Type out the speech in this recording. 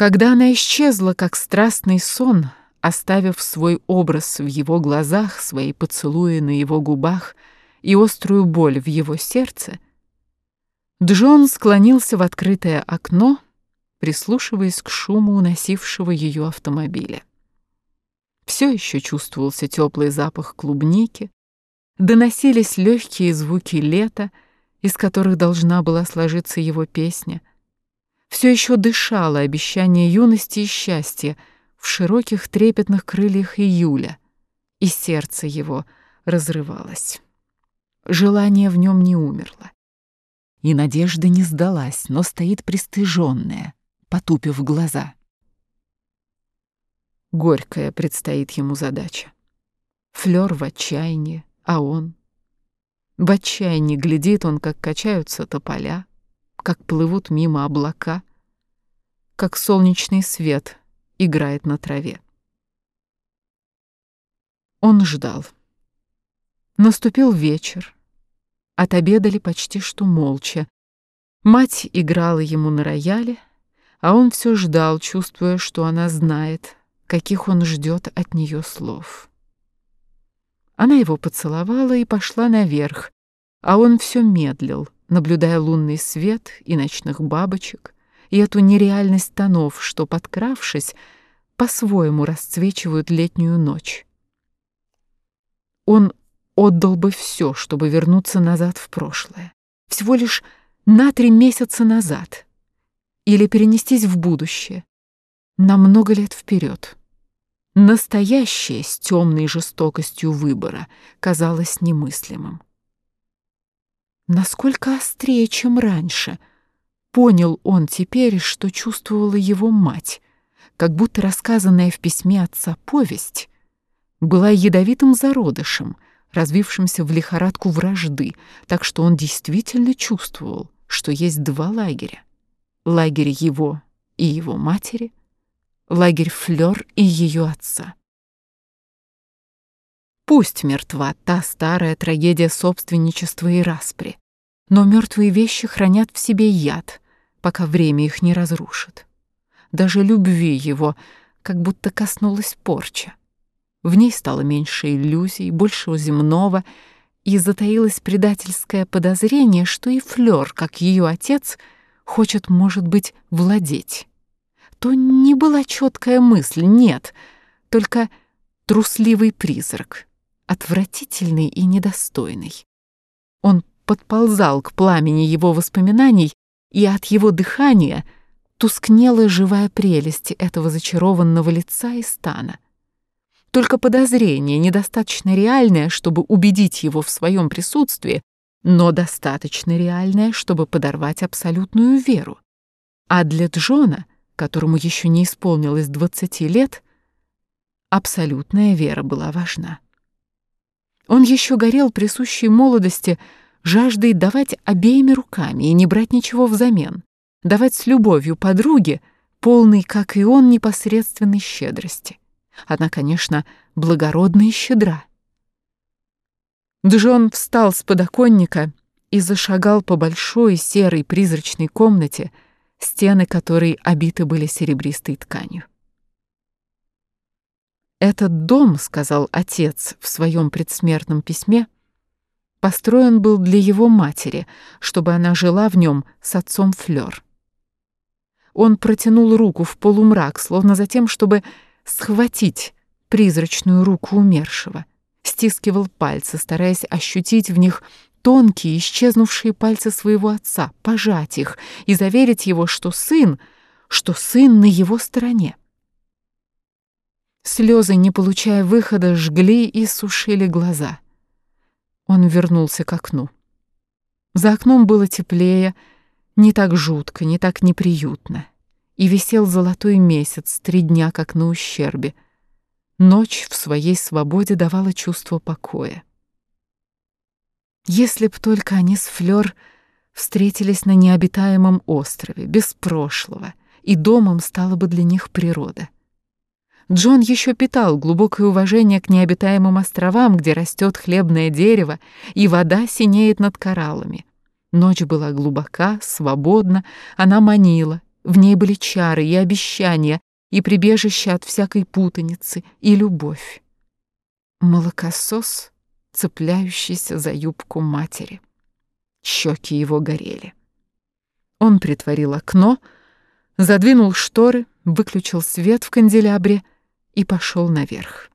Когда она исчезла, как страстный сон, оставив свой образ в его глазах, свои поцелуи на его губах и острую боль в его сердце, Джон склонился в открытое окно, прислушиваясь к шуму уносившего ее автомобиля. Все еще чувствовался теплый запах клубники, доносились легкие звуки лета, из которых должна была сложиться его песня. Все еще дышало обещание юности и счастья в широких трепетных крыльях июля, и сердце его разрывалось. Желание в нем не умерло. И надежда не сдалась, но стоит пристыженная, потупив глаза. Горькая предстоит ему задача. Флёр в отчаянии, а он... В отчаянии глядит он, как качаются тополя, как плывут мимо облака, как солнечный свет играет на траве. Он ждал. Наступил вечер. Отобедали почти что молча. Мать играла ему на рояле, а он все ждал, чувствуя, что она знает, каких он ждет от нее слов. Она его поцеловала и пошла наверх, а он все медлил, наблюдая лунный свет и ночных бабочек, и эту нереальность тонов, что, подкравшись, по-своему расцвечивают летнюю ночь. Он отдал бы все, чтобы вернуться назад в прошлое. Всего лишь на три месяца назад. Или перенестись в будущее. На много лет вперед. Настоящее с темной жестокостью выбора казалось немыслимым. Насколько острее, чем раньше, понял он теперь, что чувствовала его мать, как будто рассказанная в письме отца повесть была ядовитым зародышем, развившимся в лихорадку вражды, так что он действительно чувствовал, что есть два лагеря. Лагерь его и его матери — лагерь Флёр и ее отца. Пусть мертва та старая трагедия собственничества и распри, но мертвые вещи хранят в себе яд, пока время их не разрушит. Даже любви его как будто коснулась порча. В ней стало меньше иллюзий, большего земного, и затаилось предательское подозрение, что и Флёр, как ее отец, хочет, может быть, владеть то не была четкая мысль, нет, только трусливый призрак, отвратительный и недостойный. Он подползал к пламени его воспоминаний, и от его дыхания тускнела живая прелесть этого зачарованного лица и стана. Только подозрение, недостаточно реальное, чтобы убедить его в своем присутствии, но достаточно реальное, чтобы подорвать абсолютную веру. А для Джона которому еще не исполнилось двадцати лет, абсолютная вера была важна. Он еще горел присущей молодости жаждой давать обеими руками и не брать ничего взамен, давать с любовью подруге, полной, как и он, непосредственной щедрости. Она, конечно, благородна и щедра. Джон встал с подоконника и зашагал по большой серой призрачной комнате, стены которой обиты были серебристой тканью. «Этот дом, — сказал отец в своем предсмертном письме, — построен был для его матери, чтобы она жила в нем с отцом Флёр. Он протянул руку в полумрак, словно за тем, чтобы схватить призрачную руку умершего, стискивал пальцы, стараясь ощутить в них тонкие, исчезнувшие пальцы своего отца, пожать их и заверить его, что сын, что сын на его стороне. Слезы, не получая выхода, жгли и сушили глаза. Он вернулся к окну. За окном было теплее, не так жутко, не так неприютно. И висел золотой месяц, три дня как на ущербе. Ночь в своей свободе давала чувство покоя. Если б только они с Флёр встретились на необитаемом острове, без прошлого, и домом стала бы для них природа. Джон еще питал глубокое уважение к необитаемым островам, где растет хлебное дерево, и вода синеет над кораллами. Ночь была глубока, свободна, она манила, В ней были чары и обещания, и прибежище от всякой путаницы, и любовь. Молокосос, цепляющийся за юбку матери. Щеки его горели. Он притворил окно, задвинул шторы, выключил свет в канделябре и пошел наверх.